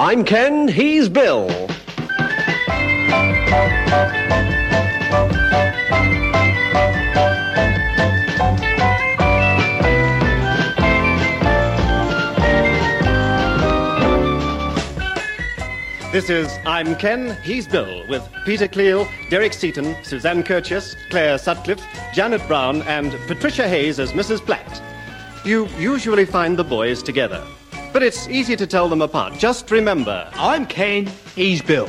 I'm Ken, he's Bill. This is I'm Ken, he's Bill, with Peter Cleall, Derek Seaton, Suzanne Curtis, Claire Sutcliffe, Janet Brown, and Patricia Hayes as Mrs. Platt. You usually find the boys together, but it's easy to tell them apart. Just remember, I'm Kane, he's Bill.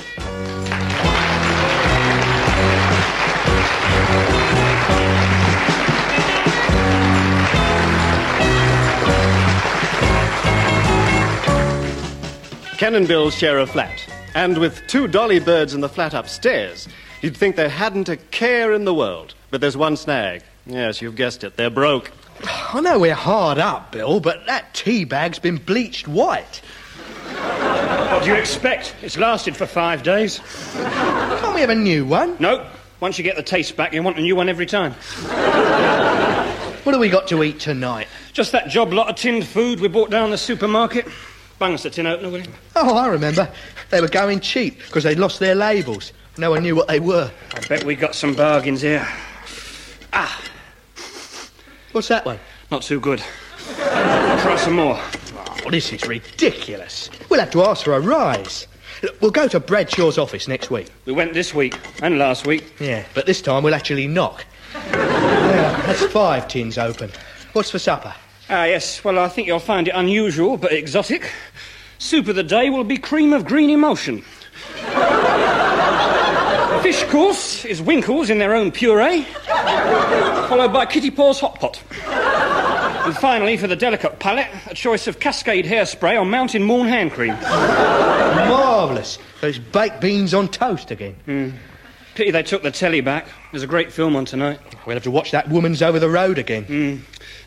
Ken and Bill share a flat, and with two dolly birds in the flat upstairs, you'd think they hadn't a care in the world. But there's one snag. Yes, you've guessed it, they're broke. I know we're hard up, Bill, but that tea bag's been bleached white. What do you expect? It's lasted for five days. Can't we have a new one? No. Once you get the taste back, you want a new one every time. What have we got to eat tonight? Just that job lot of tinned food we bought down the supermarket. Bung us the tin opener, will you? Oh, I remember. They were going cheap because they'd lost their labels. No one knew what they were. I bet we got some bargains here. Ah, What's that one? not too good. Try some more. Oh, this is ridiculous. We'll have to ask for a rise. Look, We'll go to Bradshaw's office next week. We went this week and last week. Yeah, but this time we'll actually knock. Yeah, that's five tins open. What's for supper? Ah, yes. Well, I think you'll find it unusual but exotic. Soup of the day will be cream of green emulsion. Fish course is winkles in their own puree, followed by kitty paws hot pot. And finally, for the delicate palate, a choice of Cascade hairspray on Mountain Morn hand cream. Marvellous. Those baked beans on toast again. Hmm. Pity they took the telly back. There's a great film on tonight. We'll have to watch that woman's over the road again. Hmm.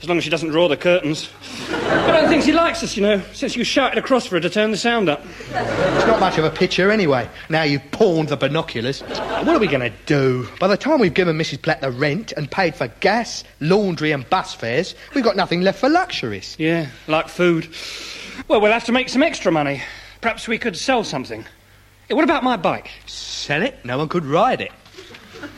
As long as she doesn't draw the curtains. I don't think she likes us, you know, since you shouted across for her to turn the sound up. It's not much of a picture anyway. Now you've pawned the binoculars. What are we going to do? By the time we've given Mrs. Platt the rent and paid for gas, laundry, and bus fares, we've got nothing left for luxuries. Yeah, like food. Well, we'll have to make some extra money. Perhaps we could sell something. Hey, what about my bike? Sell it? No one could ride it.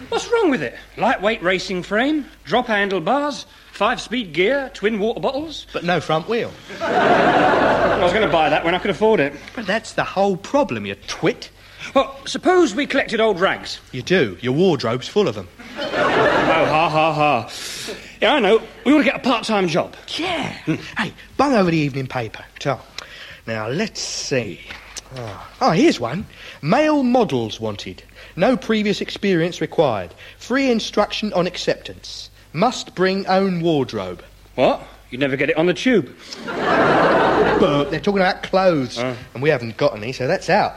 What's wrong with it? Lightweight racing frame, drop handlebars, five speed gear, twin water bottles. But no front wheel. I was going to buy that when I could afford it. But that's the whole problem, you twit. Well, suppose we collected old rags. You do. Your wardrobe's full of them. Oh, ha, ha, ha. Yeah, I know. We ought to get a part time job. Yeah. Mm. Hey, bung over the evening paper. So, now let's see. Oh, oh, here's one. Male models wanted. No previous experience required. Free instruction on acceptance. Must bring own wardrobe. What? You'd never get it on the tube. But they're talking about clothes, ah. and we haven't got any, so that's out.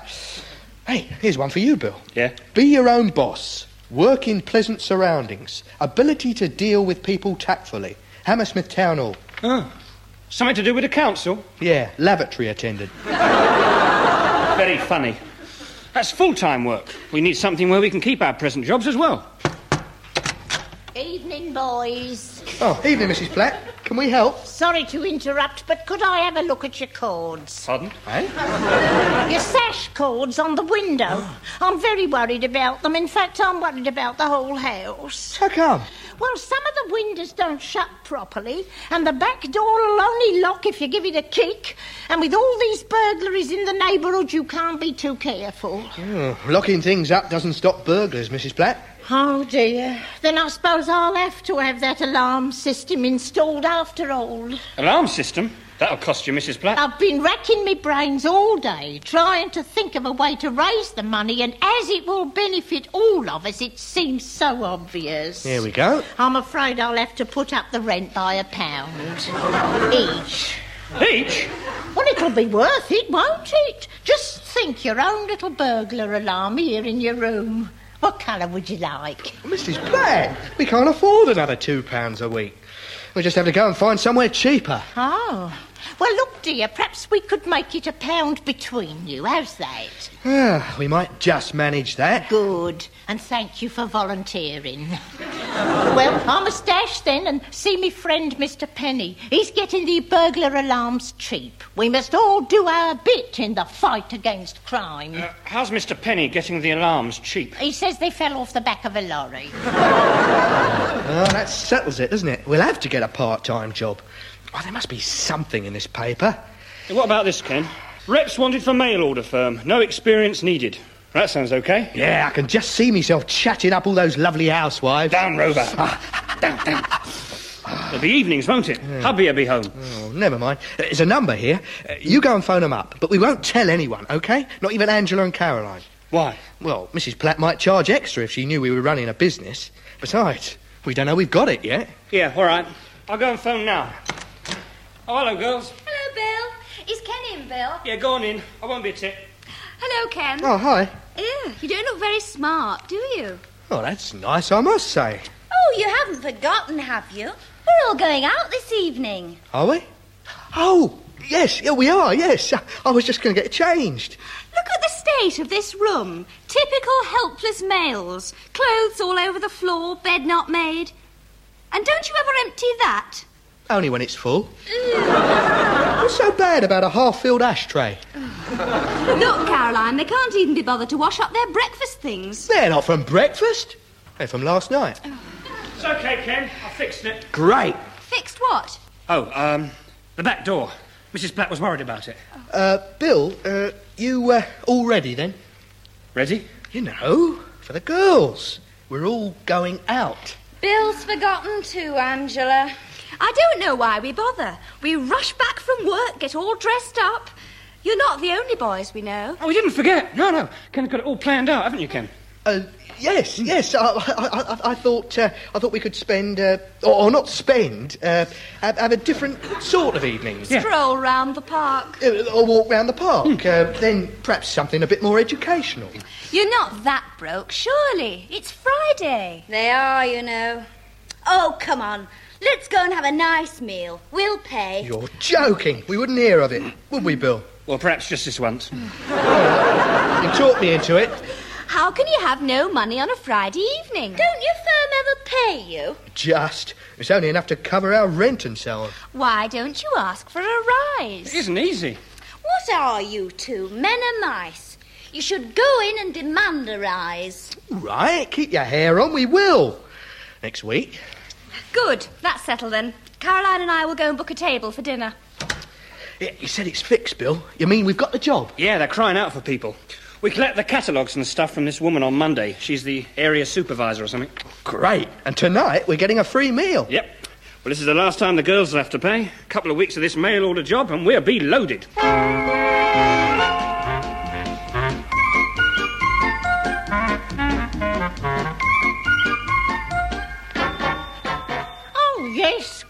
Hey, here's one for you, Bill. Yeah? Be your own boss. Work in pleasant surroundings. Ability to deal with people tactfully. Hammersmith Town Hall. Oh. Something to do with the council? Yeah, lavatory attendant. Very funny. That's full time work. We need something where we can keep our present jobs as well. Evening, boys. Oh, evening, Mrs. Platt. Can we help? Sorry to interrupt, but could I have a look at your cords? Pardon? Eh? Your sash cords on the window. I'm very worried about them. In fact, I'm worried about the whole house. How come? Well, some of the windows don't shut properly, and the back door will only lock if you give it a kick. And with all these burglaries in the neighbourhood, you can't be too careful. Oh, locking things up doesn't stop burglars, Mrs. Platt. Oh dear. Then I suppose I'll have to have that alarm system installed after all. Alarm system? That'll cost you, Mrs. Platt. I've been racking my brains all day trying to think of a way to raise the money, and as it will benefit all of us, it seems so obvious. Here we go. I'm afraid I'll have to put up the rent by a pound each. Each? Well, it'll be worth it, won't it? Just think your own little burglar alarm here in your room. What colour would you like? Mrs. Platt, we can't afford another two pounds a week. We just have to go and find somewhere cheaper. Oh. Well, look, dear, perhaps we could make it a pound between you. How's that? Ah, we might just manage that. Good. And thank you for volunteering. Well, I must dash then and see me friend Mr. Penny. He's getting the burglar alarms cheap. We must all do our bit in the fight against crime. Uh, how's Mr. Penny getting the alarms cheap? He says they fell off the back of a lorry. Oh, that settles it, doesn't it? We'll have to get a part-time job. Oh, there must be something in this paper. What about this, Ken? Reps wanted for mail order firm. No experience needed. That sounds okay. Yeah, I can just see myself chatting up all those lovely housewives. Down, Rover. down, down. It'll be evenings, won't it? Hubby'll be home. Oh, never mind. There's a number here. Uh, you go and phone them up, but we won't tell anyone, okay? Not even Angela and Caroline. Why? Well, Mrs. Platt might charge extra if she knew we were running a business. Besides, we don't know we've got it yet. Yeah, all right. I'll go and phone now. Oh, hello, girls. Hello, Bill. Is Ken in, Bill? Yeah, go on in. I won't be a tick. Hello, Ken. Oh, hi. Ew, you don't look very smart, do you? Oh, that's nice, I must say. Oh, you haven't forgotten, have you? We're all going out this evening. Are we? Oh, yes, yeah, we are, yes. I was just going to get changed. Look at the state of this room. Typical helpless males. Clothes all over the floor, bed not made. And don't you ever empty that? Only when it's full. What's so bad about a half-filled ashtray? Look, Caroline, they can't even be bothered to wash up their breakfast things. They're not from breakfast. They're from last night. It's okay, Ken. I fixed it. Great. Fixed what? Oh, um, the back door. Mrs. Platt was worried about it. Uh, Bill, uh, you uh, all ready then? Ready? You know, for the girls. We're all going out. Bill's forgotten too, Angela. I don't know why we bother. We rush back from work, get all dressed up. You're not the only boys we know. Oh, we didn't forget. No, no. Ken's got it all planned out, haven't you, Ken? Uh, yes, yes. I, I, I, I thought uh, I thought we could spend, uh, or, or not spend, uh, have, have a different sort of evenings. Yeah. Stroll round the park. Uh, or walk round the park. Uh, then perhaps something a bit more educational. You're not that broke, surely. It's Friday. They are, you know. Oh, come on. Let's go and have a nice meal. We'll pay. You're joking. We wouldn't hear of it, would we, Bill? Well, perhaps just this once. You talked me into it. How can you have no money on a Friday evening? Don't your firm ever pay you? Just. It's only enough to cover our rent and so on. Why don't you ask for a rise? It isn't easy. What are you two, men or mice? You should go in and demand a rise. Right, keep your hair on. We will. Next week. Good. That's settled then. Caroline and I will go and book a table for dinner. Yeah, you said it's fixed, Bill. You mean we've got the job? Yeah, they're crying out for people. We collect the catalogues and stuff from this woman on Monday. She's the area supervisor or something. Great. And tonight we're getting a free meal. Yep. Well, this is the last time the girls will have to pay. A couple of weeks of this mail order job, and we'll be loaded.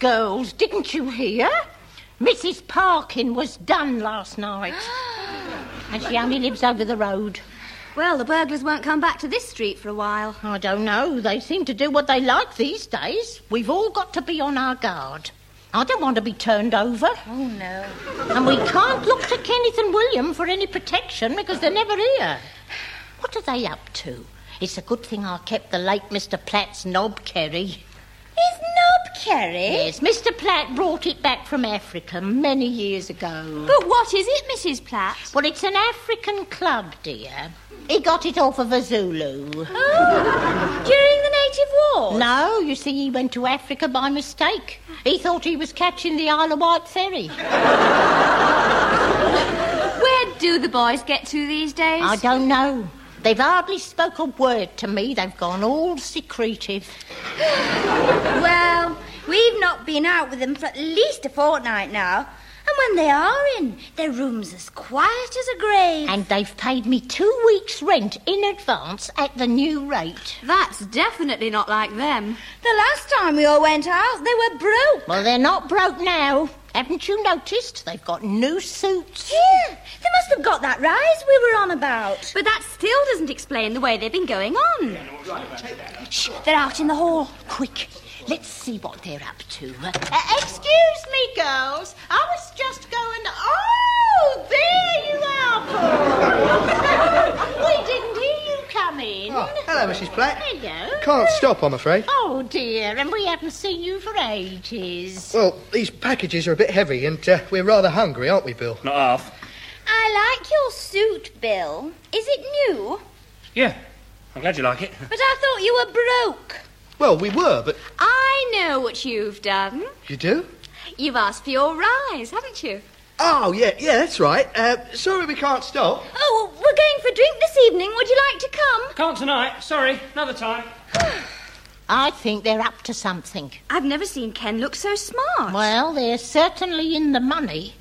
Girls, didn't you hear? Mrs. Parkin was done last night. and she only lives over the road. Well, the burglars won't come back to this street for a while. I don't know. They seem to do what they like these days. We've all got to be on our guard. I don't want to be turned over. Oh, no. And we can't look to Kenneth and William for any protection because they're never here. What are they up to? It's a good thing I kept the late Mr. Platt's knob kerry. Is Yes, Mr. Platt brought it back from Africa many years ago. But what is it, Mrs. Platt? Well, it's an African club, dear. He got it off of a Zulu. Oh, during the native war? No, you see, he went to Africa by mistake. He thought he was catching the Isle of Wight ferry. Where do the boys get to these days? I don't know. They've hardly spoke a word to me. They've gone all secretive. Well, we've not been out with them for at least a fortnight now. And when they are in, their room's as quiet as a grave. And they've paid me two weeks' rent in advance at the new rate. That's definitely not like them. The last time we all went out, they were broke. Well, they're not broke now. Haven't you noticed? They've got new suits. Yeah, they must have got that rise we were on about. But that still doesn't explain the way they've been going on. Shh, they're out in the hall. Quick, let's see what they're up to. Uh, excuse me, girls. I was just going. Oh, there you are, Paul. we didn't hear you come in. Oh, hello, Mrs. Platt. Hello. Can't stop, I'm afraid. Oh, Oh, dear, and we haven't seen you for ages. Well, these packages are a bit heavy and uh, we're rather hungry, aren't we, Bill? Not half. I like your suit, Bill. Is it new? Yeah, I'm glad you like it. But I thought you were broke. Well, we were, but I know what you've done. you do? You've asked for your rise, haven't you? Oh, yeah, yeah, that's right. Uh, sorry we can't stop. Oh, we're going for a drink this evening. Would you like to come? Can't tonight. Sorry, another time. I think they're up to something. I've never seen Ken look so smart. Well, they're certainly in the money.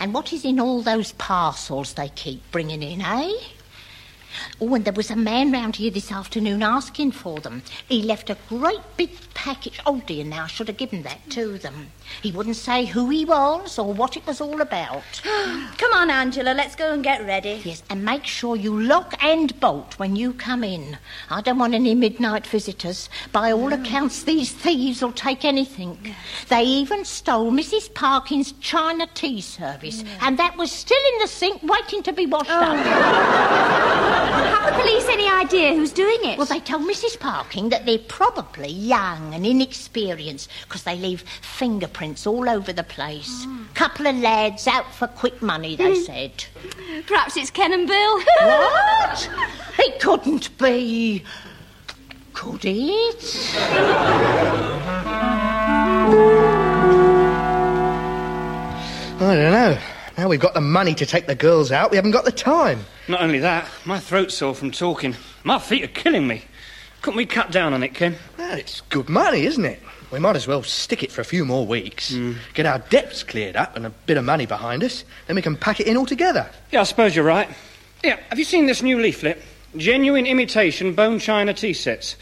And what is in all those parcels they keep bringing in, eh? Oh, and there was a man round here this afternoon asking for them. He left a great big package. Oh, dear, now I should have given that to them. He wouldn't say who he was or what it was all about. Come on, Angela. Let's go and get ready. Yes, and make sure you lock and bolt when you come in. I don't want any midnight visitors. By all accounts, these thieves will take anything. They even stole Mrs. Parkin's China tea service, and that was still in the sink waiting to be washed up. Oh. Have the police any idea who's doing it? Well, they told Mrs. Parkin that they're probably young and inexperienced because they leave fingerprints all over the place. Couple of lads out for quick money, they said. Perhaps it's Ken and Bill. What? It couldn't be. Could it? I don't know. Now we've got the money to take the girls out, we haven't got the time. Not only that, my throat's sore from talking. My feet are killing me. Couldn't we cut down on it, Ken? Well, it's good money, isn't it? We might as well stick it for a few more weeks, hmm. get our debts cleared up and a bit of money behind us, then we can pack it in altogether. Yeah, I suppose you're right. Yeah, have you seen this new leaflet? Genuine imitation bone china tea sets.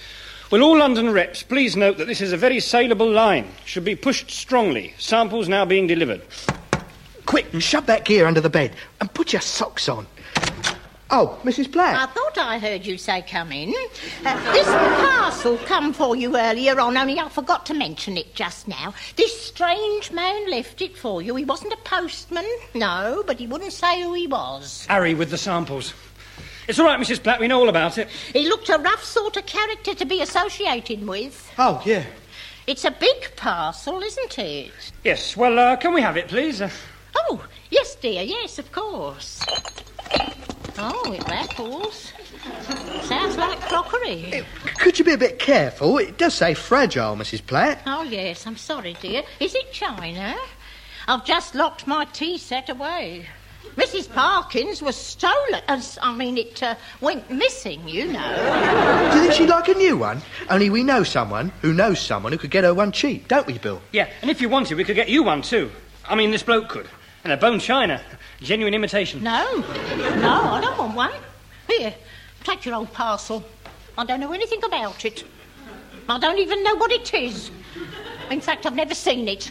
Will all London reps please note that this is a very saleable line? Should be pushed strongly. Samples now being delivered. Quick, shove that gear under the bed and put your socks on. Oh, Mrs. Black. I thought I heard you say come in. Uh, this parcel come for you earlier on, only I forgot to mention it just now. This strange man left it for you. He wasn't a postman, no, but he wouldn't say who he was. Harry with the samples. It's all right, Mrs. Platt. We know all about it. He looked a rough sort of character to be associated with. Oh, yeah. It's a big parcel, isn't it? Yes. Well, uh, can we have it, please? Uh, Oh, yes, dear, yes, of course. Oh, it rattles. Sounds like crockery. Could you be a bit careful? It does say fragile, Mrs. Platt. Oh, yes, I'm sorry, dear. Is it China? I've just locked my tea set away. Mrs. Parkins was stolen. uh, s- I mean, it uh, went missing, you know. Do you think she'd like a new one? Only we know someone who knows someone who could get her one cheap, don't we, Bill? yeah, and if you wanted, we could get you one too. I mean, this bloke could. And a bone china. Genuine imitation. No, no, I don't want one. Here, take your old parcel. I don't know anything about it. I don't even know what it is. In fact, I've never seen it.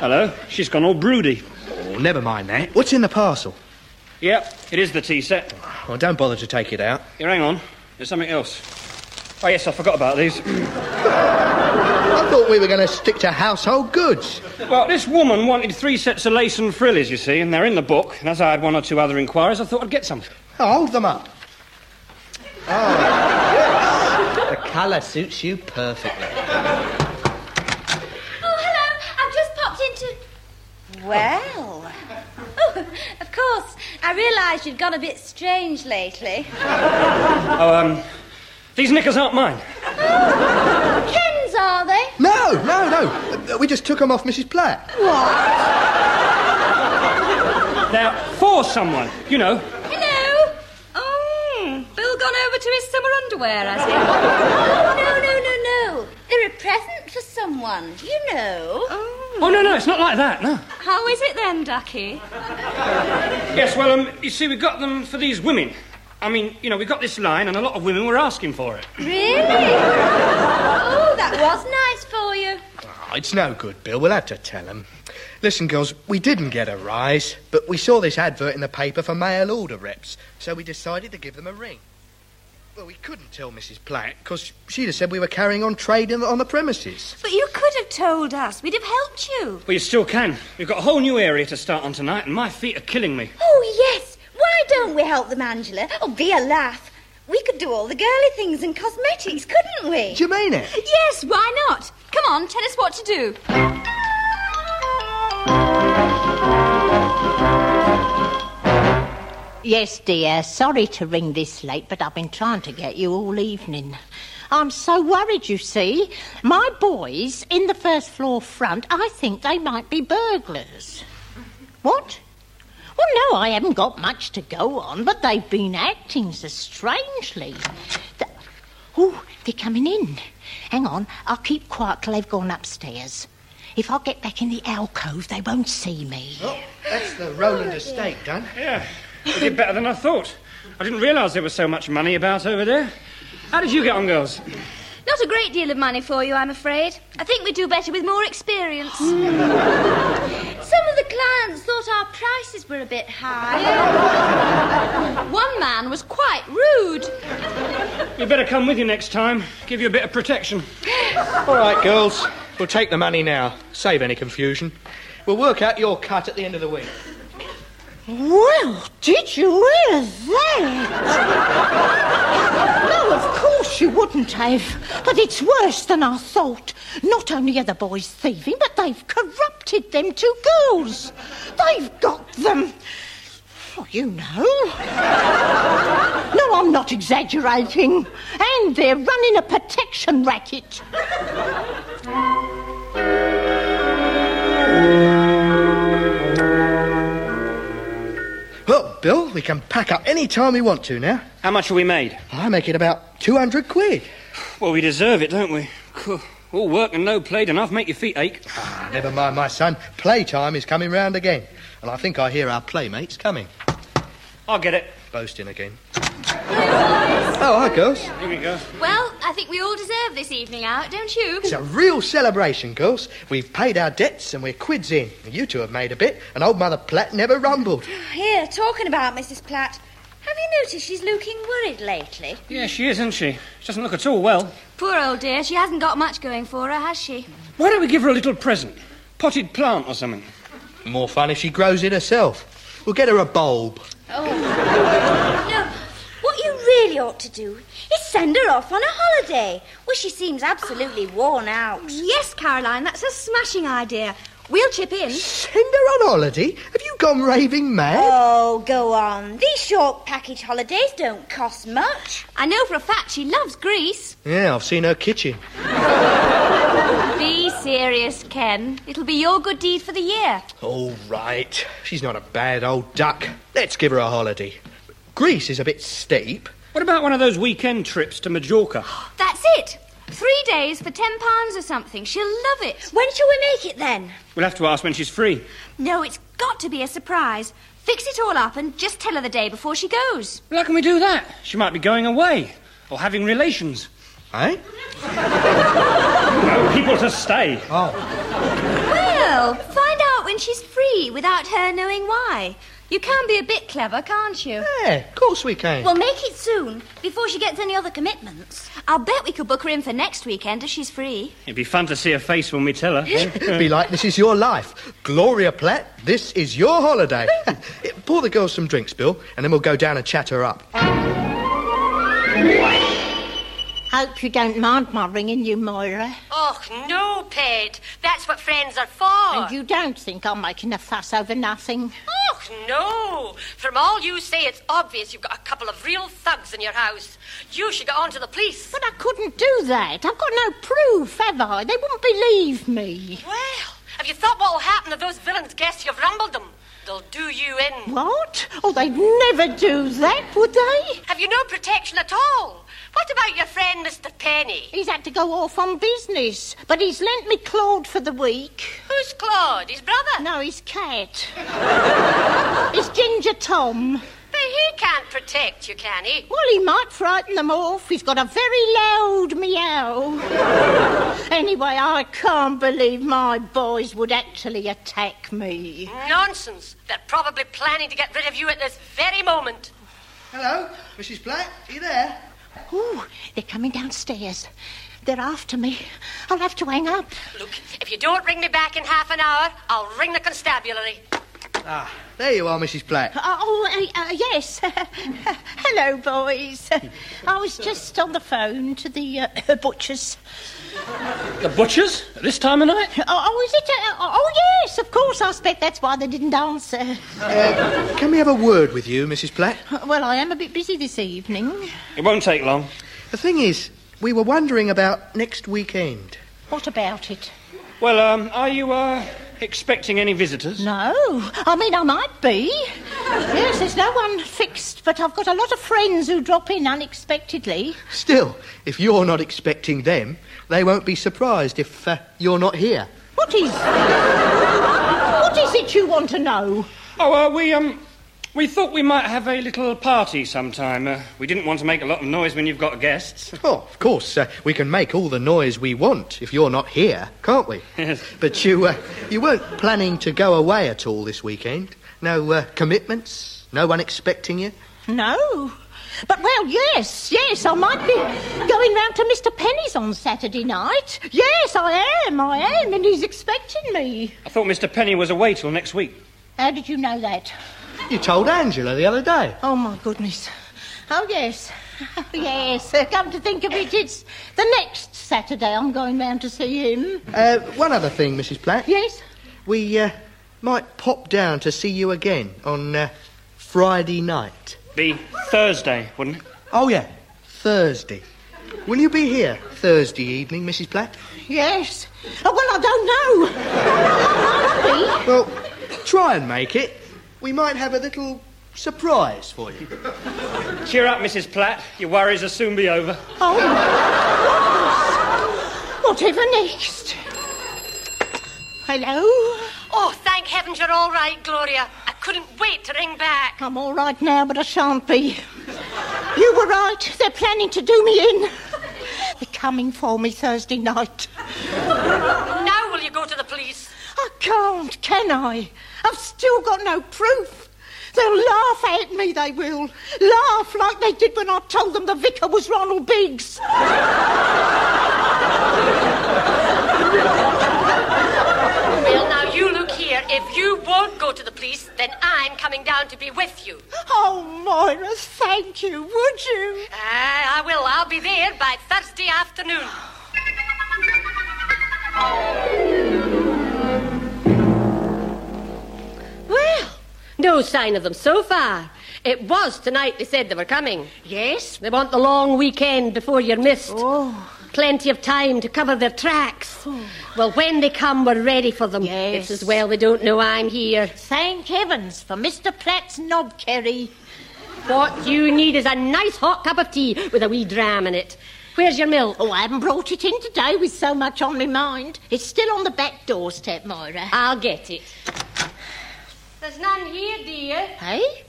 Hello. She's gone all broody. Oh, never mind that. What's in the parcel? Yep, it is the tea set. Well, don't bother to take it out. Here, hang on. There's something else. Oh, yes, I forgot about these. I thought we were going to stick to household goods. Well, this woman wanted three sets of lace and frillies, you see, and they're in the book. And as I had one or two other inquiries, I thought I'd get some. Oh, hold them up. Oh, yes. The colour suits you perfectly. Oh, hello. I've just popped into. Well. Oh, of course. I realised you'd gone a bit strange lately. Oh, um, these knickers aren't mine. Ken's, are they? No, no, no. We just took them off Mrs. Platt. What? They're for someone, you know. Hello. Oh, Bill gone over to his summer underwear, has he? Oh, no, no, no, no. They're a present for someone, you know. Oh, no, no, it's not like that, no. How is it then, Ducky? Yes, well, um, you see, we got them for these women. I mean, you know, we got this line, and a lot of women were asking for it. Really? Oh, that was nice for you. Oh, it's no good, Bill. We'll have to tell them. Listen, girls, we didn't get a rise, but we saw this advert in the paper for mail order reps, so we decided to give them a ring. Well, we couldn't tell Mrs. Platt, because she'd have said we were carrying on trade in- on the premises. But you could have told us. We'd have helped you. Well, you still can. We've got a whole new area to start on tonight, and my feet are killing me. Oh, yes. Why don't we help them, Angela? Oh, be a laugh. We could do all the girly things and cosmetics, couldn't we? Do you mean it? Yes, why not? Come on, tell us what to do. Yes, dear. Sorry to ring this late, but I've been trying to get you all evening. I'm so worried, you see. My boys in the first floor front, I think they might be burglars. What? Well, no, I haven't got much to go on, but they've been acting so strangely. Th- oh, they're coming in. Hang on, I'll keep quiet till they've gone upstairs. If I get back in the alcove, they won't see me. Oh, that's the Roland estate done. Yeah, you did better than I thought. I didn't realise there was so much money about over there. How did you get on, girls? Not a great deal of money for you, I'm afraid. I think we do better with more experience. Some of the clients thought our prices were a bit high. One man was quite rude. We better come with you next time. Give you a bit of protection. All right, girls. We'll take the money now. Save any confusion. We'll work out your cut at the end of the week. Well, did you hear that? no, of course you wouldn't have. But it's worse than I thought. Not only are the boys thieving, but they've corrupted them two girls. They've got them. Oh, you know. no, I'm not exaggerating. And they're running a protection racket. Well, Bill, we can pack up any time we want to now. How much have we made? I make it about 200 quid. Well, we deserve it, don't we? Cool. All work and no play enough make your feet ache. Ah, never mind, my son. Playtime is coming round again. And I think I hear our playmates coming. I'll get it. Boasting again. Oh, hi, girls. Here we go. Well, I think we all deserve this evening out, don't you? It's a real celebration, girls. We've paid our debts and we're quids in. You two have made a bit, and old Mother Platt never rumbled. Here, talking about Mrs. Platt. Have you noticed she's looking worried lately? Yeah, she is, isn't she? She doesn't look at all well. Poor old dear, she hasn't got much going for her, has she? Why don't we give her a little present? Potted plant or something? More fun if she grows it herself. We'll get her a bulb. Oh. No, what you really ought to do is send her off on a holiday. Well, she seems absolutely worn out. Yes, Caroline, that's a smashing idea. We'll chip in. Send her on holiday? Have you gone raving mad? Oh, go on. These short package holidays don't cost much. I know for a fact she loves Greece. Yeah, I've seen her kitchen. Be serious, Ken. It'll be your good deed for the year. All right. She's not a bad old duck. Let's give her a holiday. Greece is a bit steep. What about one of those weekend trips to Majorca? That's it. Three days for ten pounds or something. She'll love it. When shall we make it then? We'll have to ask when she's free. No, it's got to be a surprise. Fix it all up and just tell her the day before she goes. Well, how can we do that? She might be going away or having relations. Eh? No, people to stay. Oh. Well, find out when she's free without her knowing why. You can be a bit clever, can't you? Yeah, of course we can. Well, make it soon, before she gets any other commitments. I'll bet we could book her in for next weekend if she's free. It'd be fun to see her face when we tell her. It'd be like this is your life. Gloria Platt, this is your holiday. Pour the girls some drinks, Bill, and then we'll go down and chat her up. Hope you don't mind my ringing you, Moira. Oh, no, Ped. That's what friends are for. And you don't think I'm making a fuss over nothing? Oh, no. From all you say, it's obvious you've got a couple of real thugs in your house. You should get on to the police. But I couldn't do that. I've got no proof, have I? They wouldn't believe me. Well, have you thought what will happen if those villains guess you've rumbled them? They'll do you in. What? Oh, they'd never do that, would they? Have you no protection at all? What about your friend, Mr. Penny? He's had to go off on business, but he's lent me Claude for the week. Who's Claude? His brother? No, his cat. it's Ginger Tom. But he can't protect you, can he? Well, he might frighten them off. He's got a very loud meow. anyway, I can't believe my boys would actually attack me. Nonsense. They're probably planning to get rid of you at this very moment. Hello, Mrs. Platt. Are you there? Ooh, they're coming downstairs. They're after me. I'll have to hang up. Look, if you don't ring me back in half an hour, I'll ring the constabulary. Ah, there you are, Mrs. Platt. Oh, uh, uh, yes. Hello, boys. I was just on the phone to the uh, butcher's. The butchers? At this time of night? Oh, oh, is it? Uh, oh, yes, of course. I expect that's why they didn't answer. Uh, can we have a word with you, Mrs. Platt? Well, I am a bit busy this evening. It won't take long. The thing is, we were wondering about next weekend. What about it? Well, um, are you, uh, expecting any visitors? No. I mean, I might be. Yes, there's no one fixed, but I've got a lot of friends who drop in unexpectedly. Still, if you're not expecting them, they won't be surprised if uh, you're not here. What is. what is it you want to know? Oh, uh, we, um, we thought we might have a little party sometime. Uh, we didn't want to make a lot of noise when you've got guests. Oh, of course, uh, we can make all the noise we want if you're not here, can't we? Yes. But you, uh, you weren't planning to go away at all this weekend? No uh, commitments? No one expecting you? No. But, well, yes, yes, I might be going round to Mr. Penny's on Saturday night. Yes, I am, I am, and he's expecting me. I thought Mr. Penny was away till next week. How did you know that? You told Angela the other day. Oh, my goodness. Oh, yes. Oh, yes. Uh, come to think of it, it's the next Saturday I'm going round to see him. Uh, one other thing, Mrs. Platt. Yes? We uh, might pop down to see you again on uh, Friday night. Be Thursday, wouldn't it? Oh, yeah, Thursday. Will you be here Thursday evening, Mrs. Platt? Yes. Oh, well, I don't know. I. Well, try and make it. We might have a little surprise for you. Cheer up, Mrs. Platt. Your worries will soon be over. Oh. Whatever next? Hello? Oh, thank heavens you're all right, Gloria. I couldn't wait to ring back. I'm all right now, but I shan't be. You were right. They're planning to do me in. They're coming for me Thursday night. Now will you go to the police? I can't, can I? I've still got no proof. They'll laugh at me, they will. Laugh like they did when I told them the vicar was Ronald Biggs. Well, now you look here. If you won't go to the police, then I'm coming down to be with you. Oh, Moira, thank you, would you? Ah, I will. I'll be there by Thursday afternoon. No sign of them so far. It was tonight they said they were coming. Yes? They want the long weekend before you're missed. Oh. Plenty of time to cover their tracks. Oh. Well, when they come, we're ready for them. Yes. It's as well they don't know I'm here. Thank heavens for Mr. Platt's knobkerry. What you need is a nice hot cup of tea with a wee dram in it. Where's your milk? Oh, I haven't brought it in today with so much on my mind. It's still on the back doorstep, Moira. I'll get it. There's none here, dear. Hey?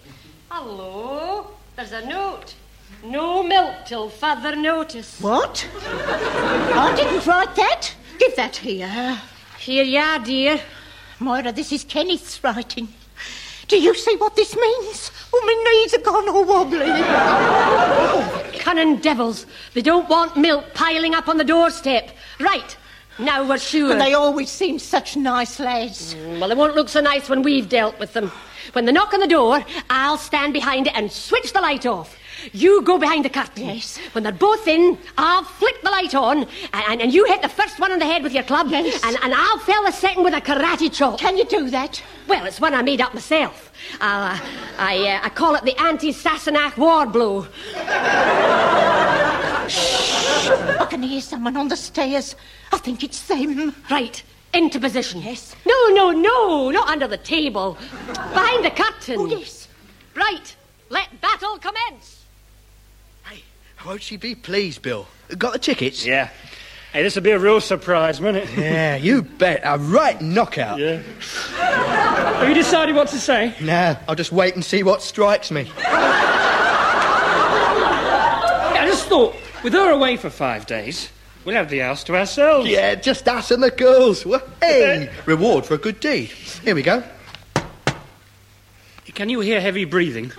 Hello. There's a note. No milk till further notice. What? I didn't write that. Give that here. Here you are, dear. Moira, this is Kenneth's writing. Do you see what this means? Oh, my knees are gone all wobbly. Cunning devils. They don't want milk piling up on the doorstep. Right. Now we're sure. And they always seem such nice lads. Mm, well, they won't look so nice when we've dealt with them. When they knock on the door, I'll stand behind it and switch the light off. You go behind the curtain. Yes. When they're both in, I'll flick the light on, and, and you hit the first one on the head with your club, Yes. and, and I'll fell the second with a karate chop. Can you do that? Well, it's one I made up myself. Uh, I, uh, I call it the anti-Sassenach war blow. I can hear someone on the stairs. I think it's them. Right, into position. Yes. No, no, no, not under the table. Behind the curtain. Oh, yes. Right, let battle commence. Hey, won't she be pleased, Bill? Got the tickets? Yeah. Hey, this will be a real surprise, won't it? Yeah, you bet. A right knockout. Yeah. Have you decided what to say? No, I'll just wait and see what strikes me. I just thought, with her away for five days, we'll have the house to ourselves. Yeah, just us and the girls. Well, Hey, reward for a good deed. Here we go. Can you hear heavy breathing?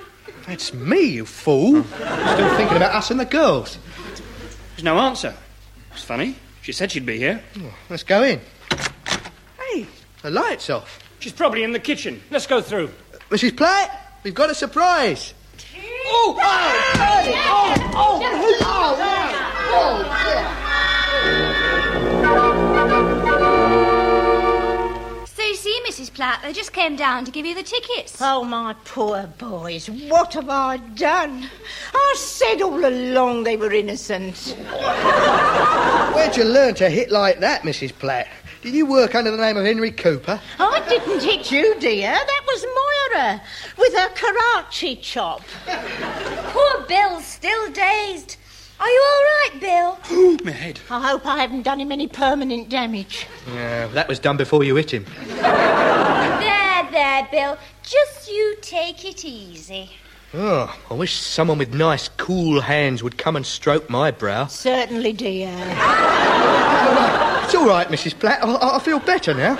That's me, you fool. Still thinking about us and the girls. There's no answer. It's funny. She said she'd be here. Let's go in. Hey, the light's off. She's probably in the kitchen. Let's go through. Mrs. Platt, we've got a surprise. So you see, Mrs. Platt, they just came down to give you the tickets. Oh, my poor boys, what have I done? I said all along they were innocent. Where'd you learn to hit like that, Mrs. Platt? Did you work under the name of Henry Cooper? I didn't hit you, dear. That was Moira with her Karachi chop. Poor Bill's still dazed. Are you all right, Bill? My head. I hope I haven't done him any permanent damage. Yeah, that was done before you hit him. There, there, Bill. Just you take it easy. Oh, I wish someone with nice, cool hands would come and stroke my brow. Certainly, dear. It's all right, Mrs. Platt. I, I feel better now.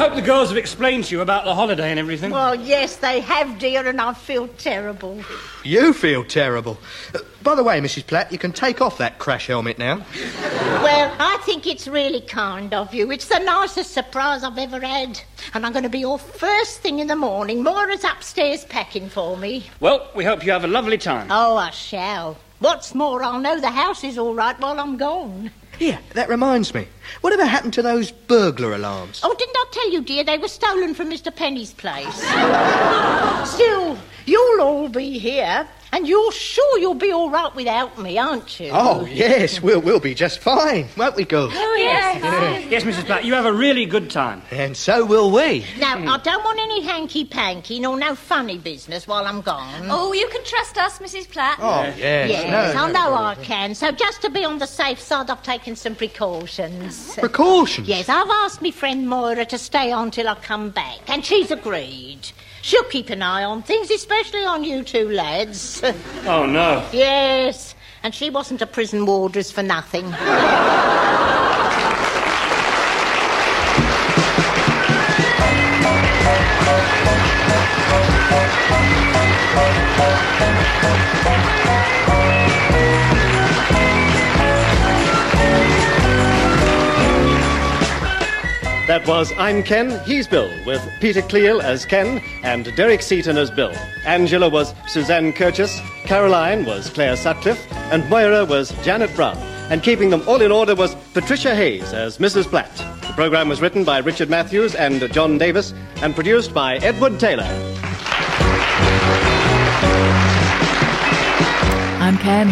Hope the girls have explained to you about the holiday and everything. Well, yes, they have, dear, and I feel terrible. You feel terrible. Uh, by the way, Mrs. Platt, you can take off that crash helmet now. Well, I think it's really kind of you. It's the nicest surprise I've ever had. And I'm going to be off first thing in the morning. Moira's upstairs packing for me. Well, we hope you have a lovely time. Oh, I shall. What's more, I'll know the house is all right while I'm gone. Here, that reminds me. Whatever happened to those burglar alarms? Oh, didn't I tell you, dear, they were stolen from Mr. Penny's place? Still, you'll all be here, and you're sure you'll be all right without me, aren't you? Oh, yes, we'll, we'll be just fine, won't we, girls? Oh, yes. Yes, Mrs. Platt, you have a really good time. And so will we. Now, I don't want any hanky-panky nor no funny business while I'm gone. Oh, you can trust us, Mrs. Platt. Oh, yes. Yes, no, I no. know I can. So just to be on the safe side, I've taken some precautions. Precautions? Yes, I've asked my friend Moira to stay on till I come back, and she's agreed. She'll keep an eye on things, especially on you two lads. Oh, no. yes, and she wasn't a prison wardress for nothing. That was I'm Ken, he's Bill, with Peter Cleall as Ken and Derek Seaton as Bill. Angela was Suzanne Curtis, Caroline was Claire Sutcliffe, and Moira was Janet Brown. And keeping them all in order was Patricia Hayes as Mrs. Platt. The program was written by Richard Matthews and John Davis and produced by Edward Taylor. I'm Ken.